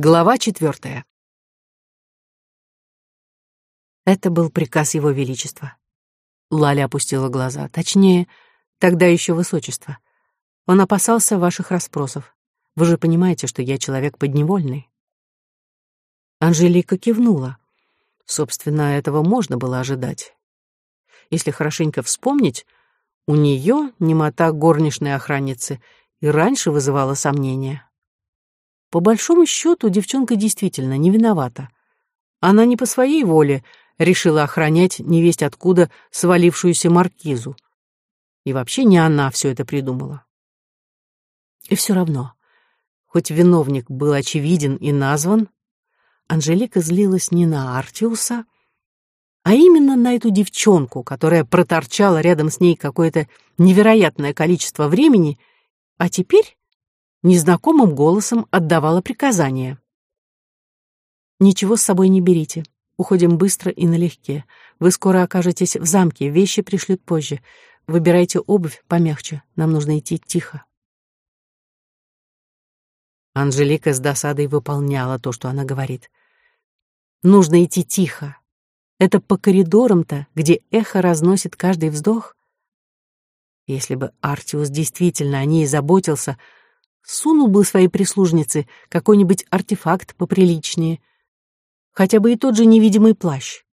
Глава четвертая. Это был приказ Его Величества. Лаля опустила глаза. Точнее, тогда еще высочество. Он опасался ваших расспросов. Вы же понимаете, что я человек подневольный. Анжелика кивнула. Собственно, этого можно было ожидать. Если хорошенько вспомнить, у нее немота горничной охранницы и раньше вызывала сомнения. По большому счету, девчонка действительно не виновата. Она не по своей воле решила охранять невесть откуда свалившуюся маркизу. И вообще не она все это придумала. И все равно, хоть виновник был очевиден и назван, Анжелика злилась не на Артиуса, а именно на эту девчонку, которая проторчала рядом с ней какое-то невероятное количество времени, а теперь незнакомым голосом отдавала приказания. «Ничего с собой не берите. Уходим быстро и налегке. Вы скоро окажетесь в замке, вещи пришлют позже. Выбирайте обувь помягче. Нам нужно идти тихо». Анжелика с досадой выполняла то, что она говорит. «Нужно идти тихо. Это по коридорам-то, где эхо разносит каждый вздох. Если бы Артиус действительно о ней заботился, сунул бы своей прислужнице какой-нибудь артефакт поприличнее, хотя бы и тот же невидимый плащ.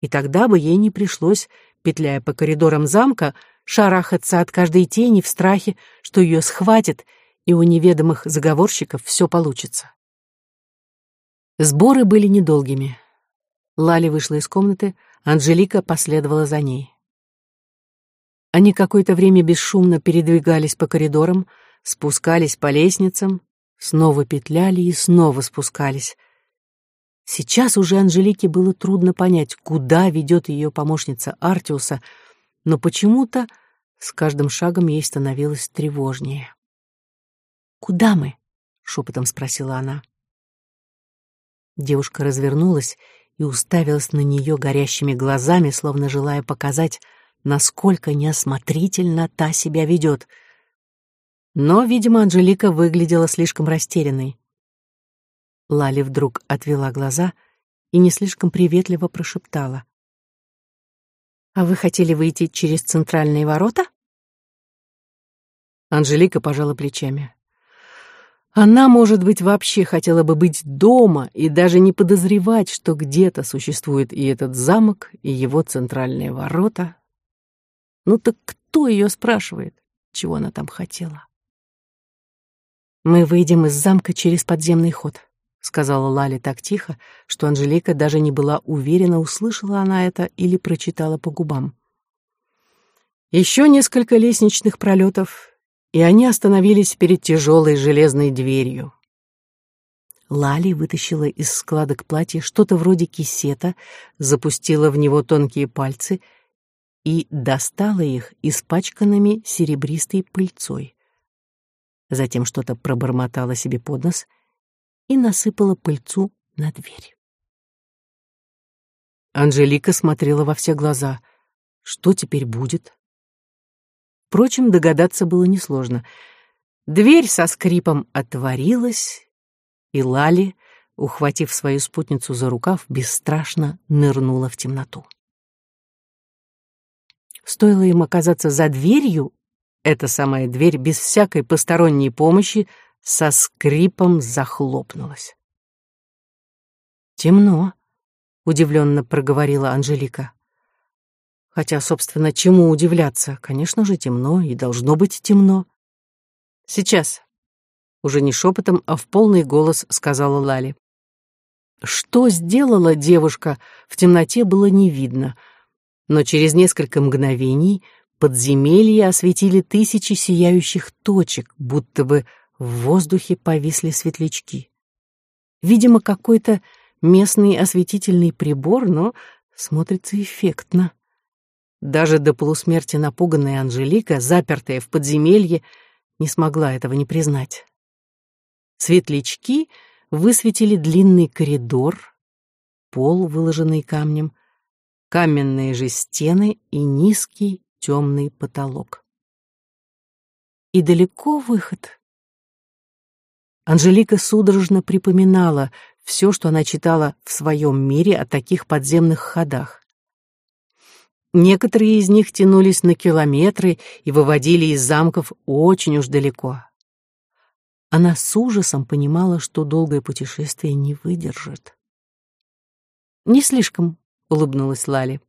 И тогда бы ей не пришлось, петляя по коридорам замка, шарахаться от каждой тени в страхе, что ее схватят, и у неведомых заговорщиков все получится. Сборы были недолгими. Лали вышла из комнаты, Анжелика последовала за ней. Они какое-то время бесшумно передвигались по коридорам, спускались по лестницам, снова петляли и снова спускались. Сейчас уже Анжелике было трудно понять, куда ведет ее помощница Артиуса, но почему-то с каждым шагом ей становилось тревожнее. «Куда мы?» — шепотом спросила она. Девушка развернулась и уставилась на нее горящими глазами, словно желая показать, насколько неосмотрительно та себя ведет — но, видимо, Анжелика выглядела слишком растерянной. Лали вдруг отвела глаза и не слишком приветливо прошептала. «А вы хотели выйти через центральные ворота?» Анжелика пожала плечами. Она, может быть, вообще хотела бы быть дома и даже не подозревать, что где-то существует и этот замок, и его центральные ворота. Ну так кто ее спрашивает, чего она там хотела? «Мы выйдем из замка через подземный ход», — сказала Лали так тихо, что Анжелика даже не была уверена, услышала она это или прочитала по губам. Еще несколько лестничных пролетов, и они остановились перед тяжелой железной дверью. Лали вытащила из складок платья что-то вроде кисета, запустила в него тонкие пальцы и достала их испачканными серебристой пыльцой затем что-то пробормотала себе под нос и насыпала пыльцу на дверь. Анжелика смотрела во все глаза. Что теперь будет? Впрочем, догадаться было несложно. Дверь со скрипом отворилась, и Лали, ухватив свою спутницу за рукав, бесстрашно нырнула в темноту. Стоило им оказаться за дверью, эта самая дверь без всякой посторонней помощи со скрипом захлопнулась. «Темно», — удивленно проговорила Анжелика. Хотя, собственно, чему удивляться? Конечно же, темно, и должно быть темно. «Сейчас», — уже не шепотом, а в полный голос сказала Лали. Что сделала девушка, в темноте было не видно, но через несколько мгновений Подземелье осветили тысячи сияющих точек, будто бы в воздухе повисли светлячки. Видимо, какой-то местный осветительный прибор, но смотрится эффектно. Даже до полусмерти напуганная Анжелика, запертая в подземелье, не смогла этого не признать. Светлячки высветили длинный коридор, пол, выложенный камнем, каменные же стены и низкий темный потолок. И далеко выход. Анжелика судорожно припоминала все, что она читала в своем мире о таких подземных ходах. Некоторые из них тянулись на километры и выводили из замков очень уж далеко. Она с ужасом понимала, что долгое путешествие не выдержит. «Не слишком», — улыбнулась Лали.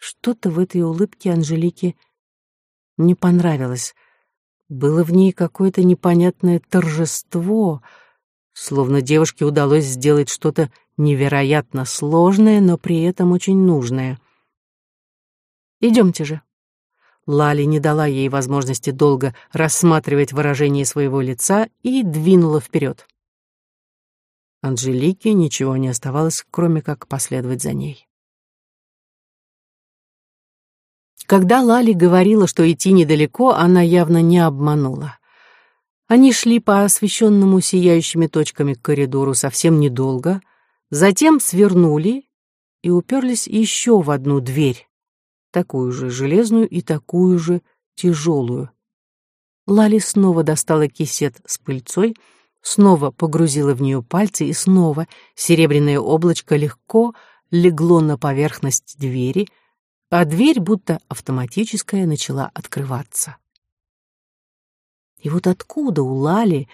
Что-то в этой улыбке Анжелике не понравилось. Было в ней какое-то непонятное торжество, словно девушке удалось сделать что-то невероятно сложное, но при этом очень нужное. «Идемте же». Лали не дала ей возможности долго рассматривать выражение своего лица и двинула вперед. Анжелике ничего не оставалось, кроме как последовать за ней. Когда Лали говорила, что идти недалеко, она явно не обманула. Они шли по освещенному сияющими точками коридору совсем недолго, затем свернули и уперлись еще в одну дверь, такую же железную и такую же тяжелую. Лали снова достала кисет с пыльцой, снова погрузила в нее пальцы, и снова серебряное облачко легко легло на поверхность двери — а дверь, будто автоматическая, начала открываться. И вот откуда у Лали,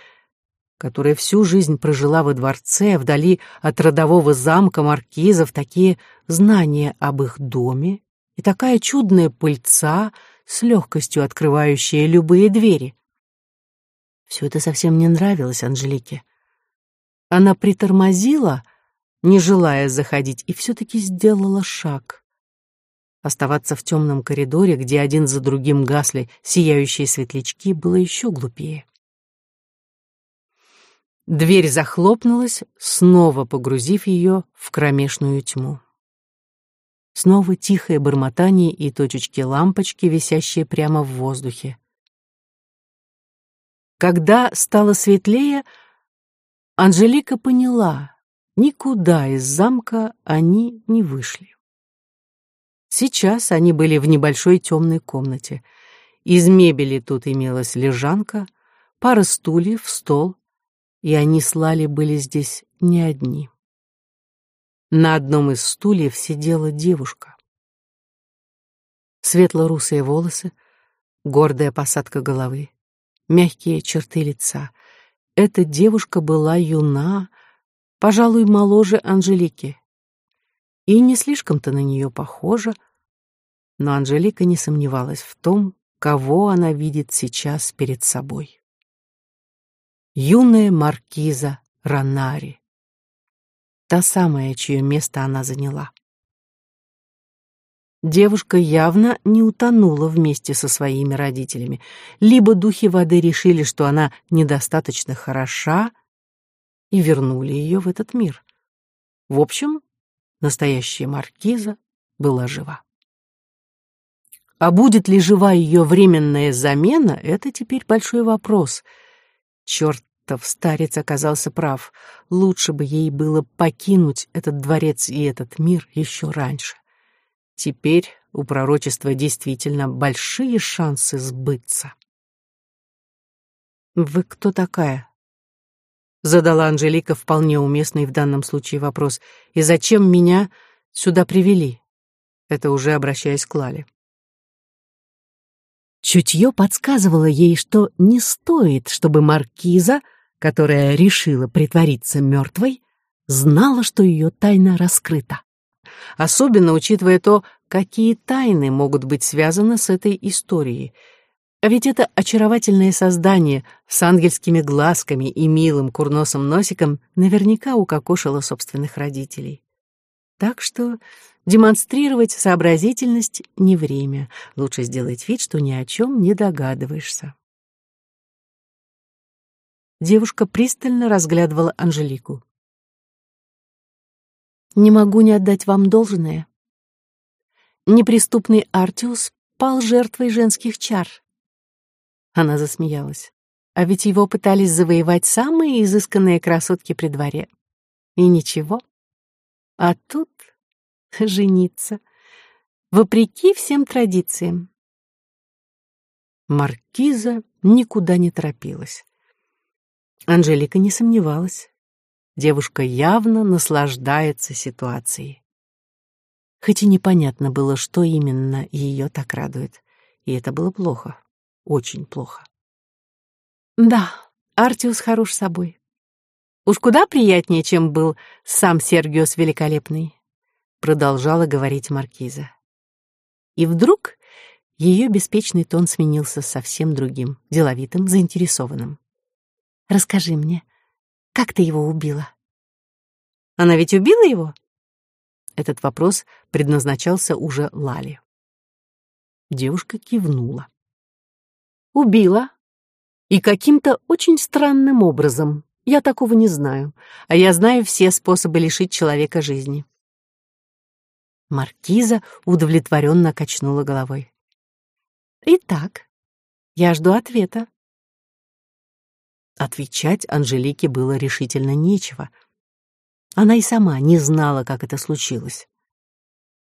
которая всю жизнь прожила во дворце, вдали от родового замка маркизов, такие знания об их доме и такая чудная пыльца, с легкостью открывающая любые двери? Все это совсем не нравилось Анжелике. Она притормозила, не желая заходить, и все-таки сделала шаг. Оставаться в темном коридоре, где один за другим гасли сияющие светлячки, было еще глупее. Дверь захлопнулась, снова погрузив ее в кромешную тьму. Снова тихое бормотание и точечки лампочки, висящие прямо в воздухе. Когда стало светлее, Анжелика поняла, никуда из замка они не вышли. Сейчас они были в небольшой темной комнате. Из мебели тут имелась лежанка, пара стульев, стол, и они с Лали были здесь не одни. На одном из стульев сидела девушка. Светло-русые волосы, гордая посадка головы, мягкие черты лица. Эта девушка была юна, пожалуй, моложе Анжелики и не слишком-то на нее похожа, но Анжелика не сомневалась в том, кого она видит сейчас перед собой. Юная маркиза Ранари. Та самая, чье место она заняла. Девушка явно не утонула вместе со своими родителями. Либо духи воды решили, что она недостаточно хороша, и вернули ее в этот мир. В общем, настоящая маркиза была жива. А будет ли жива ее временная замена, это теперь большой вопрос. Чертов старец оказался прав. Лучше бы ей было покинуть этот дворец и этот мир еще раньше. Теперь у пророчества действительно большие шансы сбыться. «Вы кто такая?» Задала Анжелика вполне уместный в данном случае вопрос. «И зачем меня сюда привели?» Это уже обращаясь к Лале. Чутье подсказывало ей, что не стоит, чтобы маркиза, которая решила притвориться мертвой, знала, что ее тайна раскрыта. Особенно учитывая то, какие тайны могут быть связаны с этой историей — а ведь это очаровательное создание с ангельскими глазками и милым курносым носиком наверняка укокошило собственных родителей. Так что демонстрировать сообразительность не время. Лучше сделать вид, что ни о чем не догадываешься. Девушка пристально разглядывала Анжелику. «Не могу не отдать вам должное. Неприступный Артиус пал жертвой женских чар. Она засмеялась. А ведь его пытались завоевать самые изысканные красотки при дворе. И ничего. А тут жениться. Вопреки всем традициям. Маркиза никуда не торопилась. Анжелика не сомневалась. Девушка явно наслаждается ситуацией. Хоть и непонятно было, что именно ее так радует. И это было плохо. Очень плохо. Да, Артиус хорош собой. Уж куда приятнее, чем был сам Сергиос Великолепный, продолжала говорить маркиза. И вдруг ее беспечный тон сменился совсем другим, деловитым, заинтересованным. Расскажи мне, как ты его убила? Она ведь убила его? Этот вопрос предназначался уже Лале. Девушка кивнула. Убила. И каким-то очень странным образом. Я такого не знаю. А я знаю все способы лишить человека жизни. Маркиза удовлетворенно качнула головой. Итак, я жду ответа. Отвечать Анжелике было решительно нечего. Она и сама не знала, как это случилось.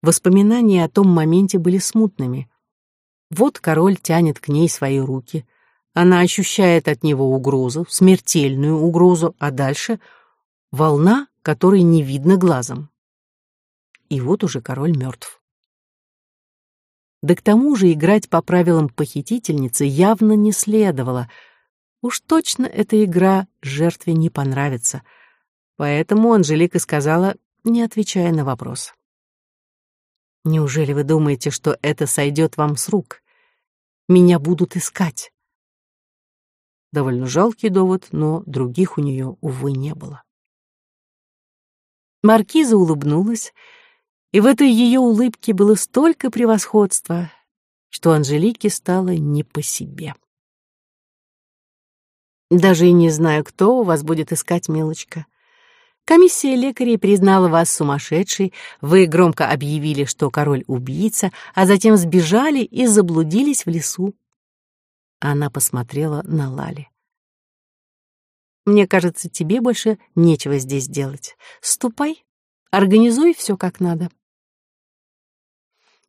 Воспоминания о том моменте были смутными. Вот король тянет к ней свои руки. Она ощущает от него угрозу, смертельную угрозу, а дальше — волна, которой не видно глазом. И вот уже король мертв. Да к тому же играть по правилам похитительницы явно не следовало — Уж точно эта игра жертве не понравится. Поэтому Анжелика сказала, не отвечая на вопрос. «Неужели вы думаете, что это сойдет вам с рук? Меня будут искать». Довольно жалкий довод, но других у нее, увы, не было. Маркиза улыбнулась, и в этой ее улыбке было столько превосходства, что Анжелике стало не по себе. Даже и не знаю, кто у вас будет искать, милочка. Комиссия лекарей признала вас сумасшедшей, вы громко объявили, что король убийца, а затем сбежали и заблудились в лесу. Она посмотрела на Лали. Мне кажется, тебе больше нечего здесь делать. Ступай, организуй все как надо.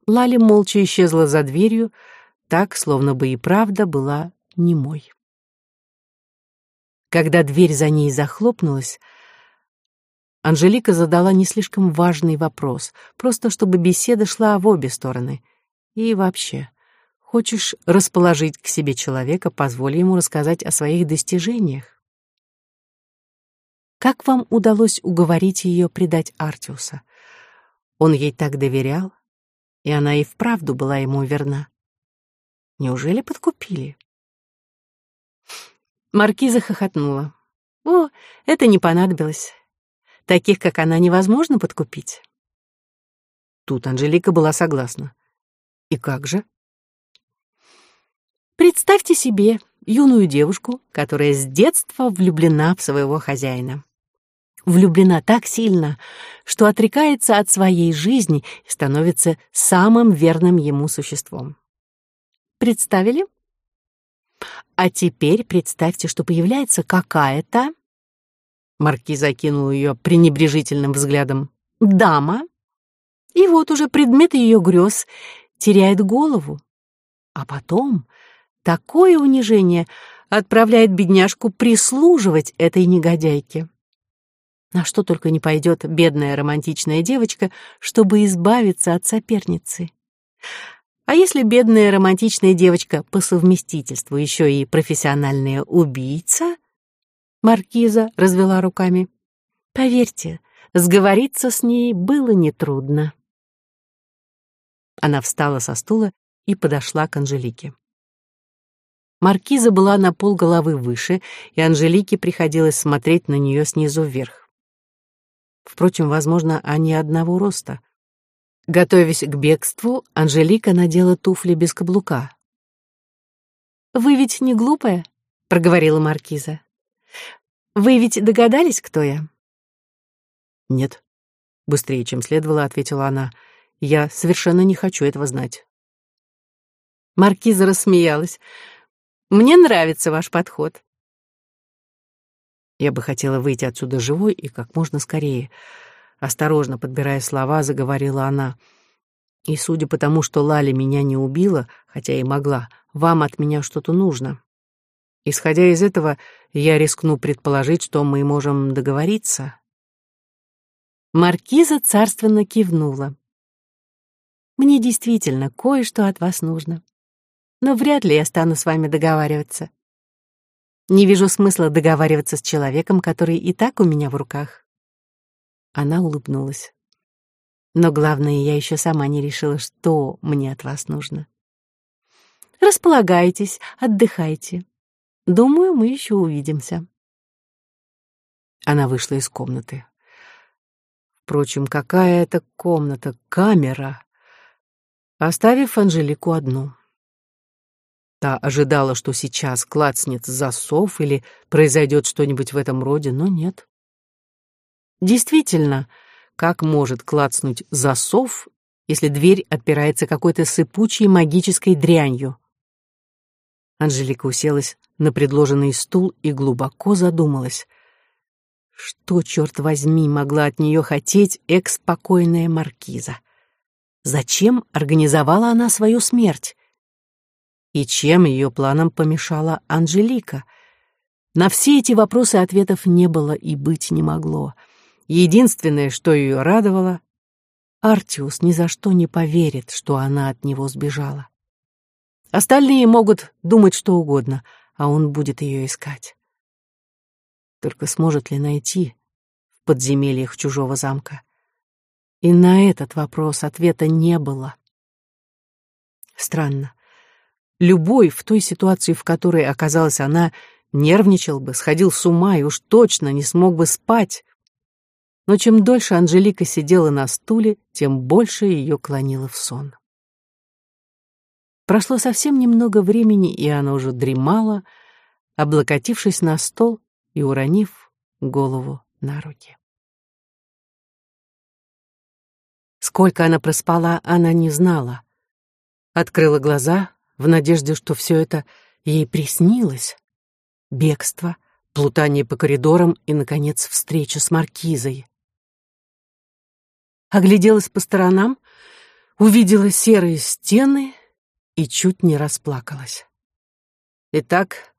Лали молча исчезла за дверью, так, словно бы и правда была немой. Когда дверь за ней захлопнулась, Анжелика задала не слишком важный вопрос, просто чтобы беседа шла в обе стороны. И вообще, хочешь расположить к себе человека, позволь ему рассказать о своих достижениях. Как вам удалось уговорить ее предать Артиуса? Он ей так доверял, и она и вправду была ему верна. Неужели подкупили? Маркиза хохотнула. О, это не понадобилось. Таких, как она, невозможно подкупить. Тут Анжелика была согласна. И как же? Представьте себе юную девушку, которая с детства влюблена в своего хозяина. Влюблена так сильно, что отрекается от своей жизни и становится самым верным ему существом. Представили? А теперь представьте, что появляется какая-то... Маркиза окинул ее пренебрежительным взглядом. Дама. И вот уже предмет ее грез теряет голову. А потом такое унижение отправляет бедняжку прислуживать этой негодяйке. На что только не пойдет бедная романтичная девочка, чтобы избавиться от соперницы. А если бедная романтичная девочка по совместительству еще и профессиональная убийца? Маркиза развела руками. Поверьте, сговориться с ней было нетрудно. Она встала со стула и подошла к Анжелике. Маркиза была на полголовы выше, и Анжелике приходилось смотреть на нее снизу вверх. Впрочем, возможно, они одного роста — Готовясь к бегству, Анжелика надела туфли без каблука. «Вы ведь не глупая?» — проговорила маркиза. «Вы ведь догадались, кто я?» «Нет», — быстрее, чем следовало, ответила она. «Я совершенно не хочу этого знать». Маркиза рассмеялась. «Мне нравится ваш подход». Я бы хотела выйти отсюда живой и как можно скорее. Осторожно подбирая слова, заговорила она. «И судя по тому, что Лали меня не убила, хотя и могла, вам от меня что-то нужно. Исходя из этого, я рискну предположить, что мы можем договориться. Маркиза царственно кивнула. Мне действительно кое-что от вас нужно. Но вряд ли я стану с вами договариваться. Не вижу смысла договариваться с человеком, который и так у меня в руках. Она улыбнулась. Но главное, я еще сама не решила, что мне от вас нужно. Располагайтесь, отдыхайте. Думаю, мы еще увидимся. Она вышла из комнаты. Впрочем, какая это комната, камера, оставив Анжелику одну. Та ожидала, что сейчас клацнет засов или произойдет что-нибудь в этом роде, но нет. Действительно, как может клацнуть засов, если дверь отпирается какой-то сыпучей магической дрянью? Анжелика уселась на предложенный стул и глубоко задумалась. Что, черт возьми, могла от нее хотеть экспокойная маркиза? Зачем организовала она свою смерть? И чем ее планам помешала Анжелика? На все эти вопросы ответов не было и быть не могло. Единственное, что ее радовало, Артиус ни за что не поверит, что она от него сбежала. Остальные могут думать что угодно, а он будет ее искать. Только сможет ли найти в подземельях чужого замка? И на этот вопрос ответа не было. Странно. Любой в той ситуации, в которой оказалась она, нервничал бы, сходил с ума и уж точно не смог бы спать. Но чем дольше Анжелика сидела на стуле, тем больше ее клонило в сон. Прошло совсем немного времени, и она уже дремала, облокотившись на стол и уронив голову на руки. Сколько она проспала, она не знала. Открыла глаза, в надежде, что все это ей приснилось. Бегство, плутание по коридорам и, наконец, встреча с маркизой. Огляделась по сторонам, увидела серые стены и чуть не расплакалась. Итак,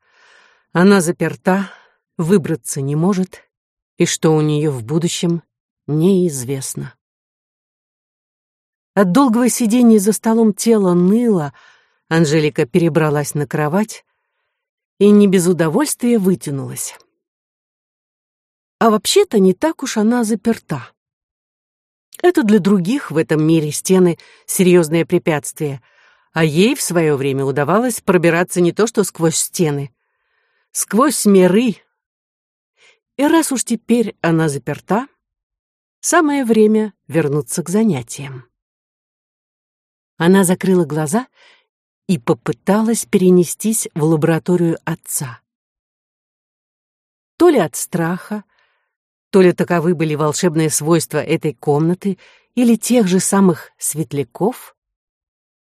она заперта, выбраться не может, и что у нее в будущем, неизвестно. От долгого сидения за столом тело ныло, Анжелика перебралась на кровать и не без удовольствия вытянулась. А вообще-то не так уж она заперта. Это для других в этом мире стены — серьезное препятствие, а ей в свое время удавалось пробираться не то что сквозь стены, сквозь миры. И раз уж теперь она заперта, самое время вернуться к занятиям. Она закрыла глаза и попыталась перенестись в лабораторию отца. То ли от страха, то ли таковы были волшебные свойства этой комнаты или тех же самых светляков,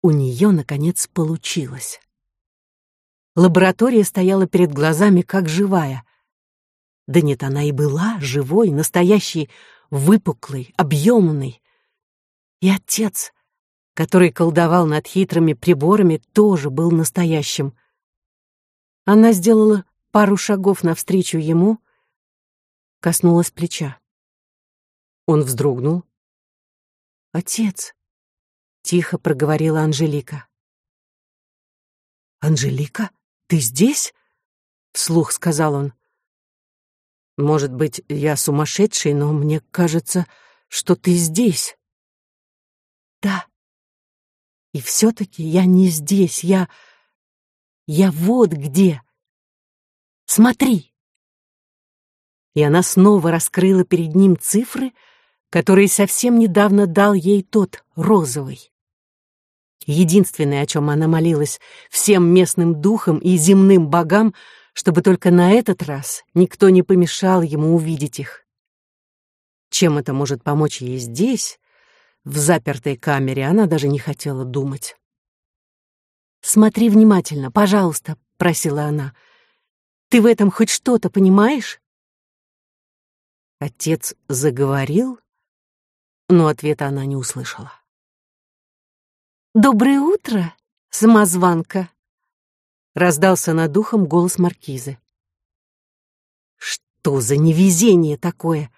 у нее, наконец, получилось. Лаборатория стояла перед глазами, как живая. Да нет, она и была живой, настоящей, выпуклой, объемной. И отец, который колдовал над хитрыми приборами, тоже был настоящим. Она сделала пару шагов навстречу ему, коснулась плеча. Он вздрогнул. «Отец», — тихо проговорила Анжелика. «Анжелика, ты здесь?» — вслух сказал он. «Может быть, я сумасшедший, но мне кажется, что ты здесь». «Да», и все-таки я не здесь, я... Я вот где. Смотри. И она снова раскрыла перед ним цифры, которые совсем недавно дал ей тот розовый. Единственное, о чем она молилась всем местным духам и земным богам, чтобы только на этот раз никто не помешал ему увидеть их. Чем это может помочь ей здесь, в запертой камере она даже не хотела думать. «Смотри внимательно, пожалуйста», — просила она. «Ты в этом хоть что-то понимаешь?» Отец заговорил, но ответа она не услышала. «Доброе утро, самозванка!» раздался над духом голос маркизы. Что за невезение такое?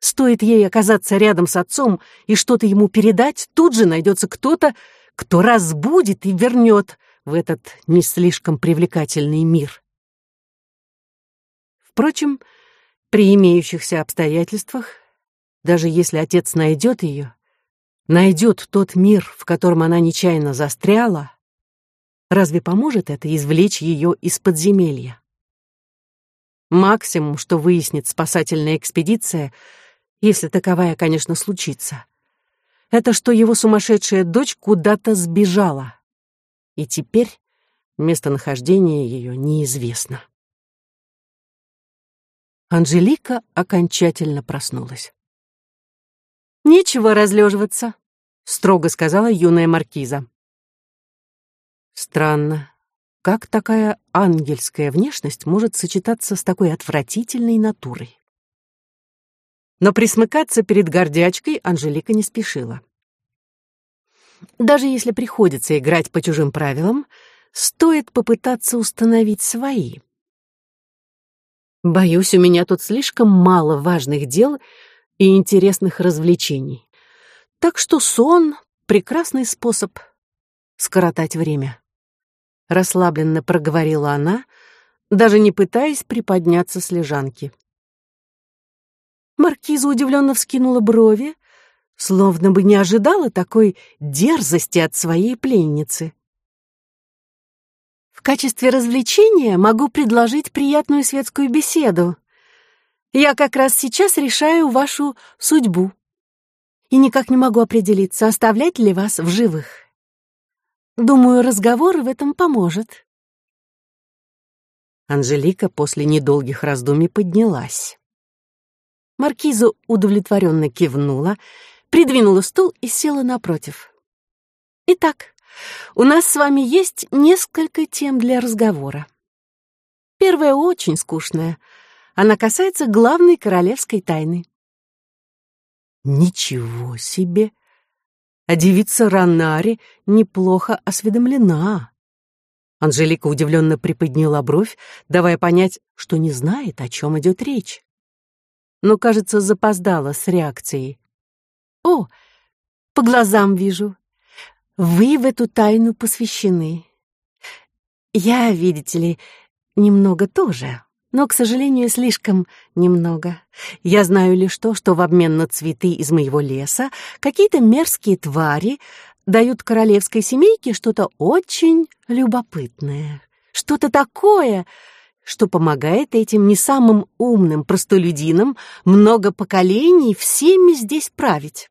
Стоит ей оказаться рядом с отцом и что-то ему передать, тут же найдется кто-то, кто разбудит и вернет в этот не слишком привлекательный мир. Впрочем, при имеющихся обстоятельствах, даже если отец найдет ее, найдет тот мир, в котором она нечаянно застряла, разве поможет это извлечь ее из подземелья? Максимум, что выяснит спасательная экспедиция, если таковая, конечно, случится, это что его сумасшедшая дочь куда-то сбежала, и теперь местонахождение ее неизвестно. Анжелика окончательно проснулась. «Нечего разлеживаться», — строго сказала юная маркиза. Странно, как такая ангельская внешность может сочетаться с такой отвратительной натурой? Но присмыкаться перед гордячкой Анжелика не спешила. Даже если приходится играть по чужим правилам, стоит попытаться установить свои. Боюсь, у меня тут слишком мало важных дел и интересных развлечений. Так что сон — прекрасный способ скоротать время. Расслабленно проговорила она, даже не пытаясь приподняться с лежанки. Маркиза удивленно вскинула брови, словно бы не ожидала такой дерзости от своей пленницы. В качестве развлечения могу предложить приятную светскую беседу. Я как раз сейчас решаю вашу судьбу. И никак не могу определиться, оставлять ли вас в живых. Думаю, разговор в этом поможет. Анжелика после недолгих раздумий поднялась. Маркиза удовлетворенно кивнула, придвинула стул и села напротив. «Итак, у нас с вами есть несколько тем для разговора. Первая очень скучная. Она касается главной королевской тайны». «Ничего себе! А девица Ранари неплохо осведомлена». Анжелика удивленно приподняла бровь, давая понять, что не знает, о чем идет речь но, кажется, запоздала с реакцией. «О, по глазам вижу. Вы в эту тайну посвящены. Я, видите ли, немного тоже, но, к сожалению, слишком немного. Я знаю лишь то, что в обмен на цветы из моего леса какие-то мерзкие твари дают королевской семейке что-то очень любопытное. Что-то такое, что помогает этим не самым умным простолюдинам много поколений всеми здесь править.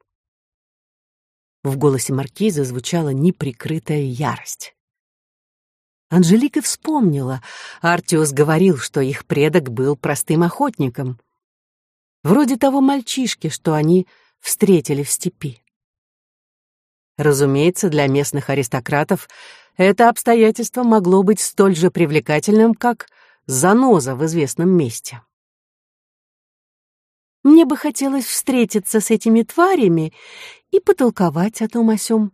В голосе маркиза звучала неприкрытая ярость. Анжелика вспомнила, Артиос говорил, что их предок был простым охотником. Вроде того мальчишки, что они встретили в степи. Разумеется, для местных аристократов это обстоятельство могло быть столь же привлекательным, как заноза в известном месте. Мне бы хотелось встретиться с этими тварями и потолковать о том о сём.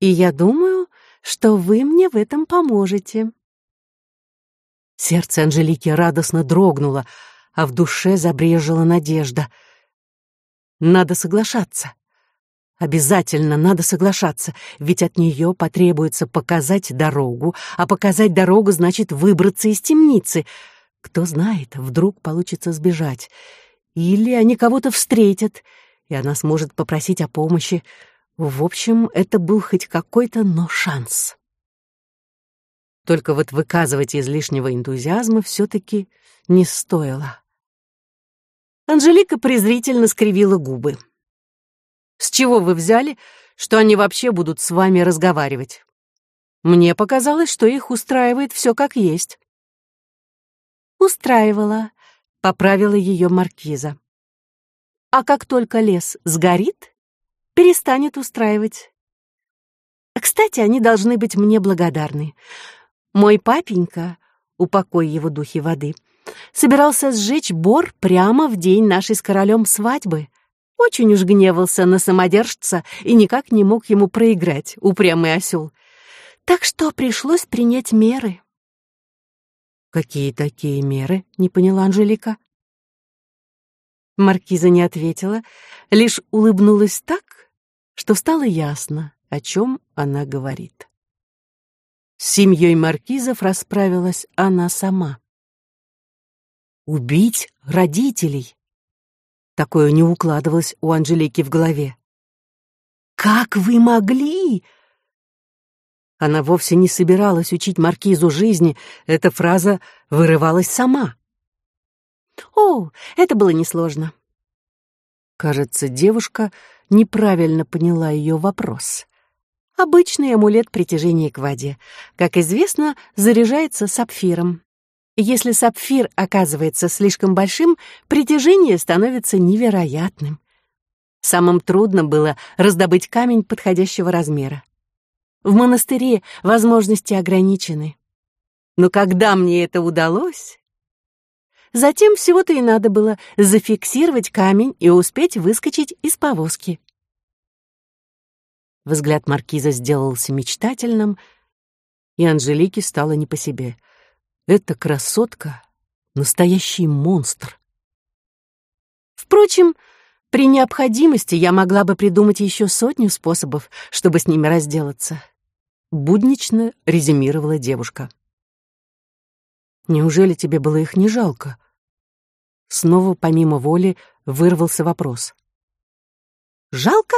И я думаю, что вы мне в этом поможете. Сердце Анжелики радостно дрогнуло, а в душе забрежила надежда. Надо соглашаться. Обязательно надо соглашаться, ведь от нее потребуется показать дорогу, а показать дорогу значит выбраться из темницы. Кто знает, вдруг получится сбежать. Или они кого-то встретят, и она сможет попросить о помощи. В общем, это был хоть какой-то, но шанс. Только вот выказывать излишнего энтузиазма все-таки не стоило. Анжелика презрительно скривила губы. С чего вы взяли, что они вообще будут с вами разговаривать? Мне показалось, что их устраивает все как есть. Устраивала, поправила ее маркиза. А как только лес сгорит, перестанет устраивать. Кстати, они должны быть мне благодарны. Мой папенька, упокой его духи воды, собирался сжечь бор прямо в день нашей с королем свадьбы — очень уж гневался на самодержца и никак не мог ему проиграть, упрямый осел. Так что пришлось принять меры. Какие такие меры? Не поняла Анжелика. Маркиза не ответила, лишь улыбнулась так, что стало ясно, о чем она говорит. С семьей маркизов расправилась она сама. Убить родителей? Такое не укладывалось у Анжелики в голове. «Как вы могли?» Она вовсе не собиралась учить маркизу жизни, эта фраза вырывалась сама. «О, это было несложно». Кажется, девушка неправильно поняла ее вопрос. Обычный амулет притяжения к воде, как известно, заряжается сапфиром. Если сапфир оказывается слишком большим, притяжение становится невероятным. Самым трудным было раздобыть камень подходящего размера. В монастыре возможности ограничены. Но когда мне это удалось... Затем всего-то и надо было зафиксировать камень и успеть выскочить из повозки. Взгляд маркиза сделался мечтательным, и Анжелике стало не по себе. Эта красотка — настоящий монстр. Впрочем, при необходимости я могла бы придумать еще сотню способов, чтобы с ними разделаться. Буднично резюмировала девушка. Неужели тебе было их не жалко? Снова помимо воли вырвался вопрос. Жалко?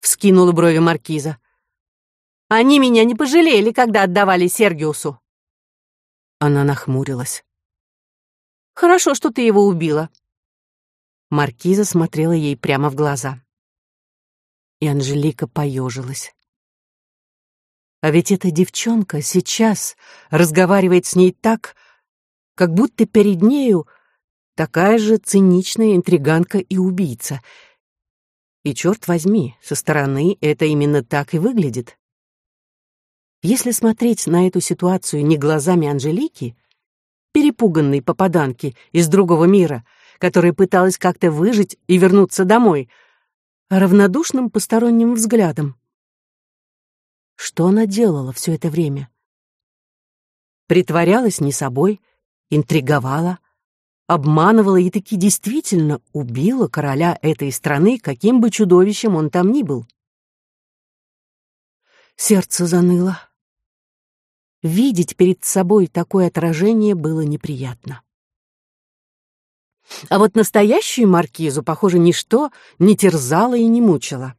Вскинула брови маркиза. Они меня не пожалели, когда отдавали Сергиусу. Она нахмурилась. Хорошо, что ты его убила. Маркиза смотрела ей прямо в глаза. И Анжелика поежилась. А ведь эта девчонка сейчас разговаривает с ней так, как будто перед нею такая же циничная интриганка и убийца. И черт возьми, со стороны это именно так и выглядит. Если смотреть на эту ситуацию не глазами Анжелики, перепуганной попаданки из другого мира — которая пыталась как-то выжить и вернуться домой, а равнодушным посторонним взглядом. Что она делала все это время? Притворялась не собой, интриговала, обманывала и таки действительно убила короля этой страны, каким бы чудовищем он там ни был. Сердце заныло. Видеть перед собой такое отражение было неприятно. А вот настоящую маркизу, похоже, ничто не терзало и не мучило.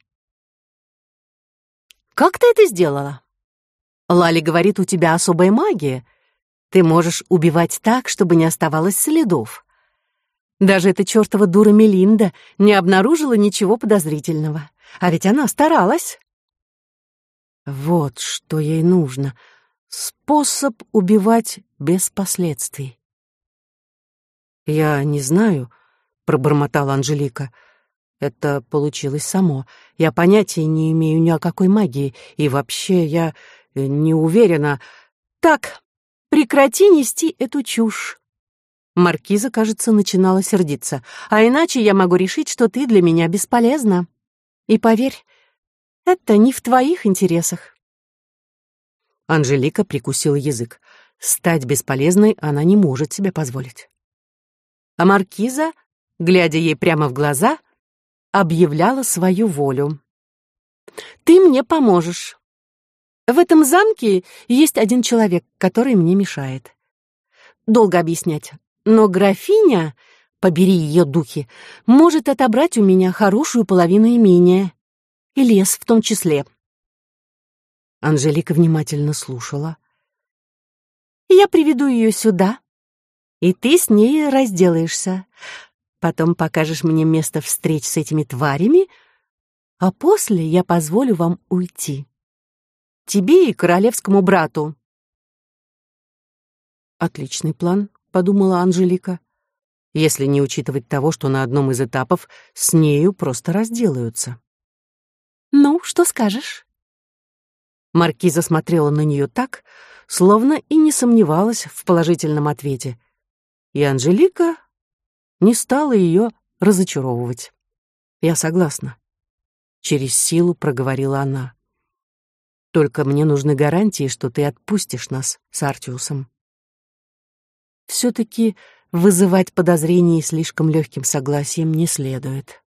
«Как ты это сделала?» «Лали говорит, у тебя особая магия. Ты можешь убивать так, чтобы не оставалось следов. Даже эта чертова дура Мелинда не обнаружила ничего подозрительного. А ведь она старалась». Вот что ей нужно. Способ убивать без последствий. «Я не знаю», — пробормотала Анжелика. «Это получилось само. Я понятия не имею ни о какой магии, и вообще я э, не уверена...» «Так, прекрати нести эту чушь!» Маркиза, кажется, начинала сердиться. «А иначе я могу решить, что ты для меня бесполезна. И поверь, это не в твоих интересах». Анжелика прикусила язык. Стать бесполезной она не может себе позволить а маркиза, глядя ей прямо в глаза, объявляла свою волю. «Ты мне поможешь. В этом замке есть один человек, который мне мешает. Долго объяснять, но графиня, побери ее духи, может отобрать у меня хорошую половину имения, и лес в том числе». Анжелика внимательно слушала. «Я приведу ее сюда», и ты с ней разделаешься. Потом покажешь мне место встреч с этими тварями, а после я позволю вам уйти. Тебе и королевскому брату. Отличный план, подумала Анжелика, если не учитывать того, что на одном из этапов с нею просто разделаются. Ну, что скажешь? Маркиза смотрела на нее так, словно и не сомневалась в положительном ответе и Анжелика не стала ее разочаровывать. «Я согласна», — через силу проговорила она. «Только мне нужны гарантии, что ты отпустишь нас с Артиусом». все-таки вызывать подозрений слишком легким согласием не следует.